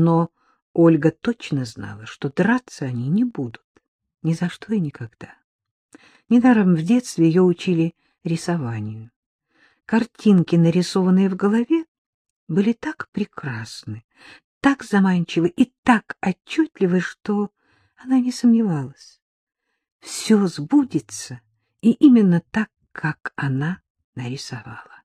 Но Ольга точно знала, что драться они не будут. Ни за что и никогда. Недаром в детстве ее учили рисованию. Картинки, нарисованные в голове, были так прекрасны, так заманчивы и так отчетливы, что она не сомневалась. Все сбудется, и именно так, как она нарисовала.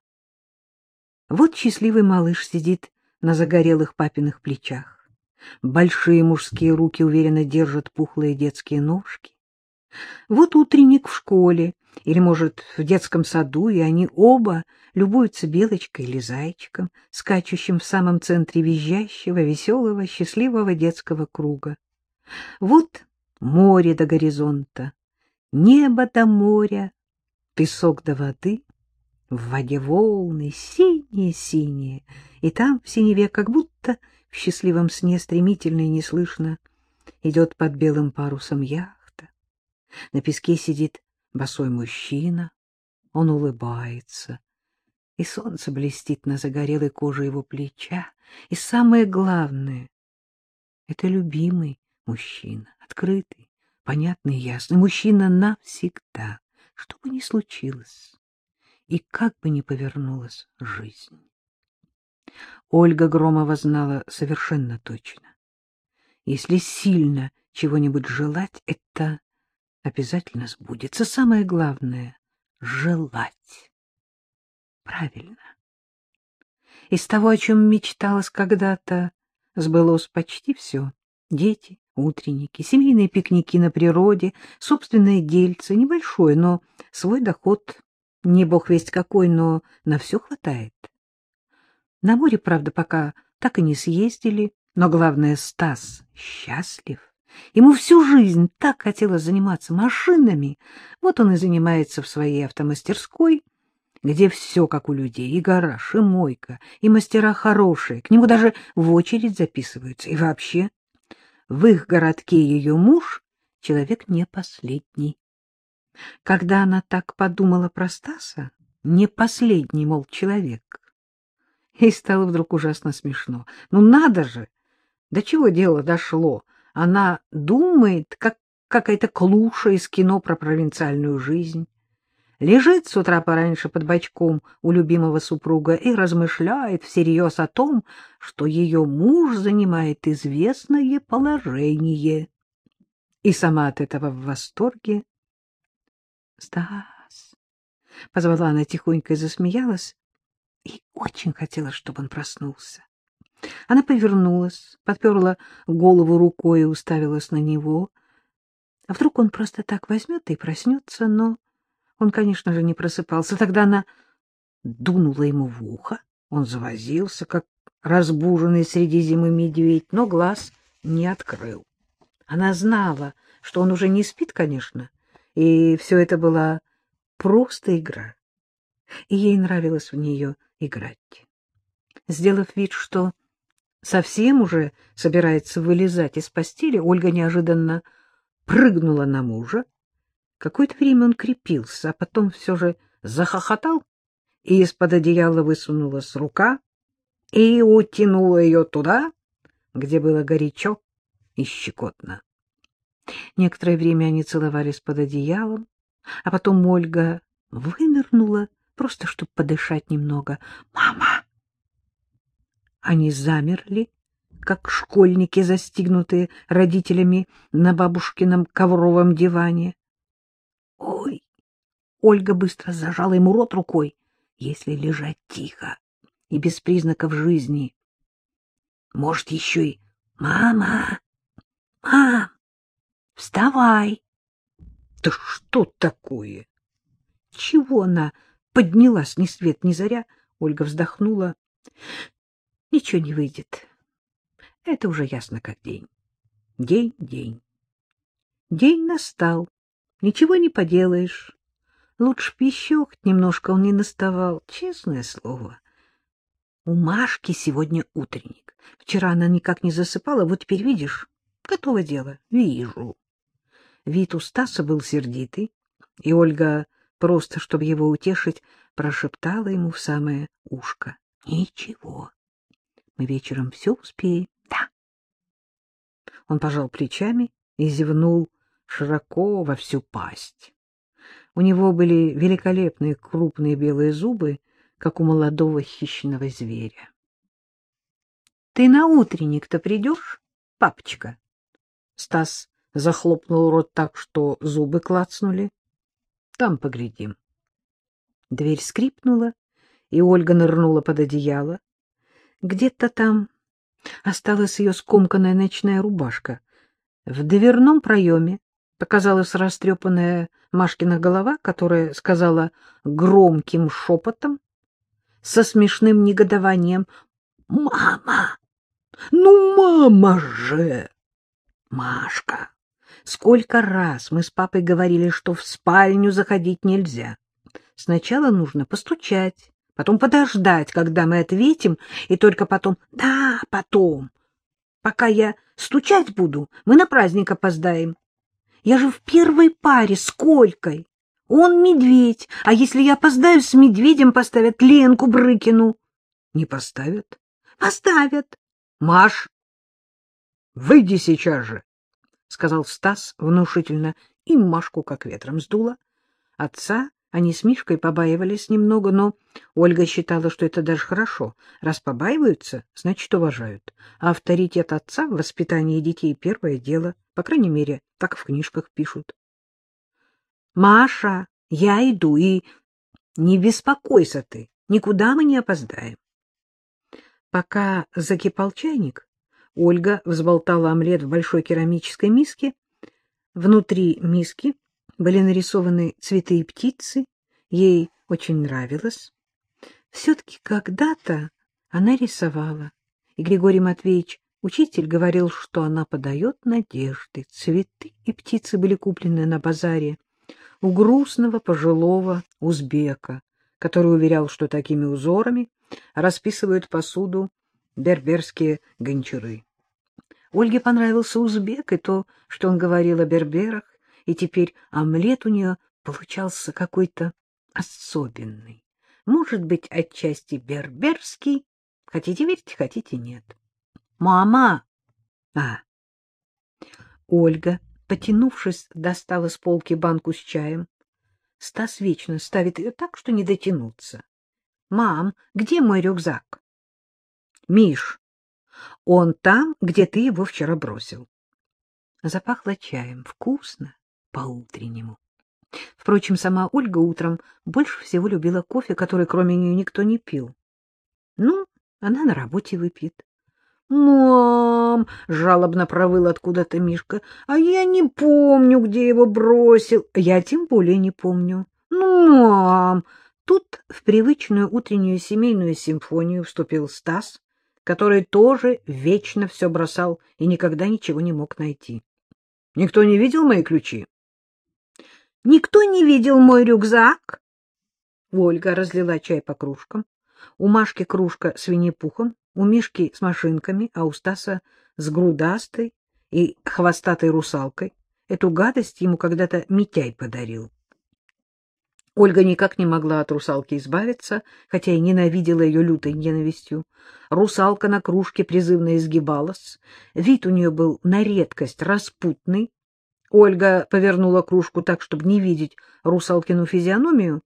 Вот счастливый малыш сидит на загорелых папиных плечах. Большие мужские руки уверенно держат пухлые детские ножки. Вот утренник в школе, или, может, в детском саду, и они оба любуются белочкой или зайчиком, скачущим в самом центре визжащего, веселого, счастливого детского круга. Вот море до горизонта, небо до моря, песок до воды, в воде волны синие-синие, и там в синеве как будто в счастливом сне стремительно и неслышно идет под белым парусом яхта. На песке сидит босой мужчина, он улыбается, и солнце блестит на загорелой коже его плеча, и самое главное — это любимый мужчина, открытый, понятный и ясный, мужчина навсегда, что бы ни случилось и как бы ни повернулась жизнь. Ольга Громова знала совершенно точно. Если сильно чего-нибудь желать, это обязательно сбудется. Самое главное — желать. Правильно. Из того, о чем мечталось когда-то, сбылось почти все. Дети, утренники, семейные пикники на природе, собственное дельце, небольшое, но свой доход, не бог весть какой, но на все хватает. На море, правда, пока так и не съездили, но главное, Стас счастлив. Ему всю жизнь так хотелось заниматься машинами, вот он и занимается в своей автомастерской, где все как у людей, и гараж, и мойка, и мастера хорошие, к нему даже в очередь записываются, и вообще в их городке ее муж — человек не последний. Когда она так подумала про Стаса, не последний, мол, человек, ей стало вдруг ужасно смешно. Ну надо же! До чего дело дошло? Она думает, как какая-то клуша из кино про провинциальную жизнь. Лежит с утра пораньше под бочком у любимого супруга и размышляет всерьез о том, что ее муж занимает известное положение. И сама от этого в восторге. — Стас! — позвала она тихонько и засмеялась, и очень хотела, чтобы он проснулся. Она повернулась, подперла голову рукой и уставилась на него. А вдруг он просто так возьмет и проснется, но он, конечно же, не просыпался. Тогда она дунула ему в ухо, он завозился, как разбуженный среди зимы медведь, но глаз не открыл. Она знала, что он уже не спит, конечно, и все это была просто игра, и ей нравилось в нее играть. Сделав вид, что совсем уже собирается вылезать из постели, Ольга неожиданно прыгнула на мужа. Какое-то время он крепился, а потом все же захохотал, и из-под одеяла высунулась рука и утянула ее туда, где было горячо и щекотно. Некоторое время они целовались под одеялом, а потом Ольга вынырнула, просто чтобы подышать немного. «Мама!» Они замерли, как школьники, застигнутые родителями на бабушкином ковровом диване. «Ой!» Ольга быстро зажала ему рот рукой. «Если лежать тихо и без признаков жизни, может, еще и «Мама! Мам! Вставай!» «Да что такое?» «Чего она поднялась ни свет ни заря?» Ольга вздохнула. Ничего не выйдет. Это уже ясно как день. День, день. День настал. Ничего не поделаешь. Лучше хоть немножко он не наставал, честное слово. У Машки сегодня утренник. Вчера она никак не засыпала, вот теперь видишь, готово дело. Вижу. Вид у Стаса был сердитый, и Ольга, просто чтобы его утешить, прошептала ему в самое ушко. — Ничего, мы вечером все успеем. Да, Он пожал плечами и зевнул широко во всю пасть. У него были великолепные крупные белые зубы, как у молодого хищного зверя. — Ты на утренник-то придешь, папочка? Стас захлопнул рот так, что зубы клацнули. — Там поглядим. Дверь скрипнула, и Ольга нырнула под одеяло. Где-то там осталась ее скомканная ночная рубашка. В дверном проеме показалась растрепанная Машкина голова, которая сказала громким шепотом, со смешным негодованием, «Мама! Ну, мама же!» «Машка, сколько раз мы с папой говорили, что в спальню заходить нельзя. Сначала нужно постучать, потом подождать, когда мы ответим, и только потом «да, потом». Пока я стучать буду, мы на праздник опоздаем. Я же в первой паре с Колькой. Он медведь, а если я опоздаю, с медведем поставят Ленку Брыкину. Не поставят? Поставят. Маш, выйди сейчас же, — сказал Стас внушительно, и Машку как ветром сдуло. Отца они с Мишкой побаивались немного, но Ольга считала, что это даже хорошо. Раз побаиваются, значит, уважают. А авторитет отца в воспитании детей — первое дело. По крайней мере, так в книжках пишут. — Маша, я иду, и не беспокойся ты, никуда мы не опоздаем. Пока закипал чайник, Ольга взболтала омлет в большой керамической миске. Внутри миски были нарисованы цветы и птицы, ей очень нравилось. Все-таки когда-то она рисовала, и Григорий Матвеевич, учитель, говорил, что она подает надежды. Цветы и птицы были куплены на базаре у грустного пожилого узбека, который уверял, что такими узорами расписывают посуду берберские гончары. Ольге понравился узбек и то, что он говорил о берберах, и теперь омлет у нее получался какой-то особенный. Может быть, отчасти берберский. Хотите верьте, хотите нет. «Мама!» «А!» Ольга, потянувшись, достала с полки банку с чаем. Стас вечно ставит ее так, что не дотянуться. «Мам, где мой рюкзак?» «Миш, он там, где ты его вчера бросил». Запахло чаем. Вкусно по-утреннему. Впрочем, сама Ольга утром больше всего любила кофе, который кроме нее никто не пил. Ну, она на работе выпьет. «Мам!» — жалобно провыл откуда-то Мишка. «А я не помню, где его бросил. Я тем более не помню. Ну, мам!» Тут в привычную утреннюю семейную симфонию вступил Стас, который тоже вечно все бросал и никогда ничего не мог найти. «Никто не видел мои ключи?» Никто не видел мой рюкзак? Ольга разлила чай по кружкам. У Машки кружка с винни-пухом, у Мишки с машинками, а у Стаса с грудастой и хвостатой русалкой. Эту гадость ему когда-то Митяй подарил. Ольга никак не могла от русалки избавиться, хотя и ненавидела ее лютой ненавистью. Русалка на кружке призывно изгибалась. Вид у нее был на редкость распутный, Ольга повернула кружку так, чтобы не видеть русалкину физиономию.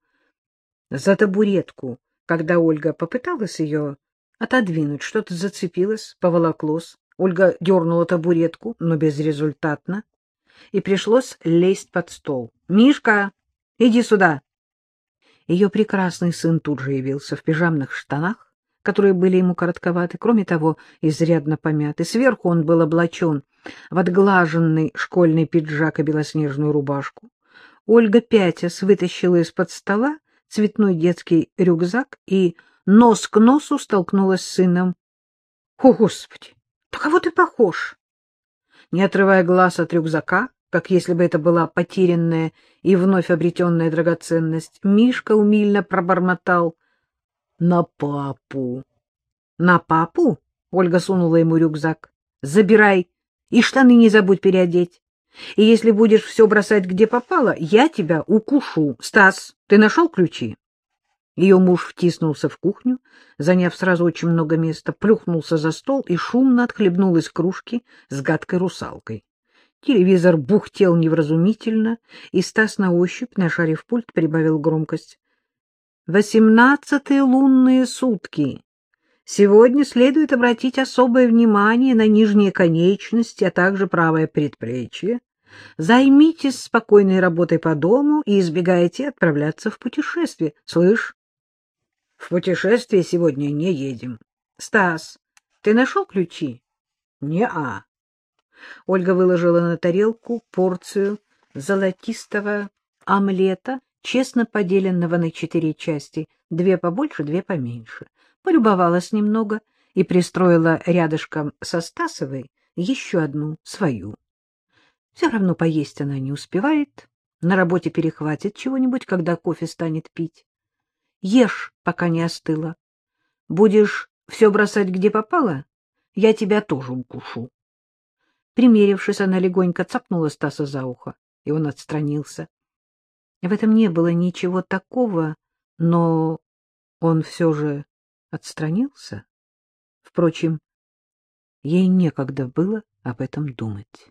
За табуретку, когда Ольга попыталась ее отодвинуть, что-то зацепилось, поволоклось. Ольга дернула табуретку, но безрезультатно, и пришлось лезть под стол. — Мишка, иди сюда! Ее прекрасный сын тут же явился в пижамных штанах, которые были ему коротковаты, кроме того, изрядно помяты. Сверху он был облачен в отглаженный школьный пиджак и белоснежную рубашку. Ольга Пятяс вытащила из-под стола цветной детский рюкзак и нос к носу столкнулась с сыном. — О, Господи! Да кого ты похож? Не отрывая глаз от рюкзака, как если бы это была потерянная и вновь обретенная драгоценность, Мишка умильно пробормотал «На папу». «На папу?» — Ольга сунула ему рюкзак. «Забирай и штаны не забудь переодеть. И если будешь все бросать, где попало, я тебя укушу. Стас, ты нашел ключи? Ее муж втиснулся в кухню, заняв сразу очень много места, плюхнулся за стол и шумно отхлебнул из кружки с гадкой русалкой. Телевизор бухтел невразумительно, и Стас на ощупь, нашарив пульт, прибавил громкость. «Восемнадцатые лунные сутки. Сегодня следует обратить особое внимание на нижние конечности, а также правое предплечье. Займитесь спокойной работой по дому и избегайте отправляться в путешествие. Слышь, в путешествие сегодня не едем. Стас, ты нашел ключи? Не-а. Ольга выложила на тарелку порцию золотистого омлета, честно поделенного на четыре части, две побольше, две поменьше. Полюбовалась немного и пристроила рядышком со Стасовой еще одну, свою. Все равно поесть она не успевает, на работе перехватит чего-нибудь, когда кофе станет пить. Ешь, пока не остыло. Будешь все бросать, где попало, я тебя тоже укушу. Примерившись, она легонько цапнула Стаса за ухо, и он отстранился. В этом не было ничего такого, но он все же отстранился. Впрочем, ей некогда было об этом думать.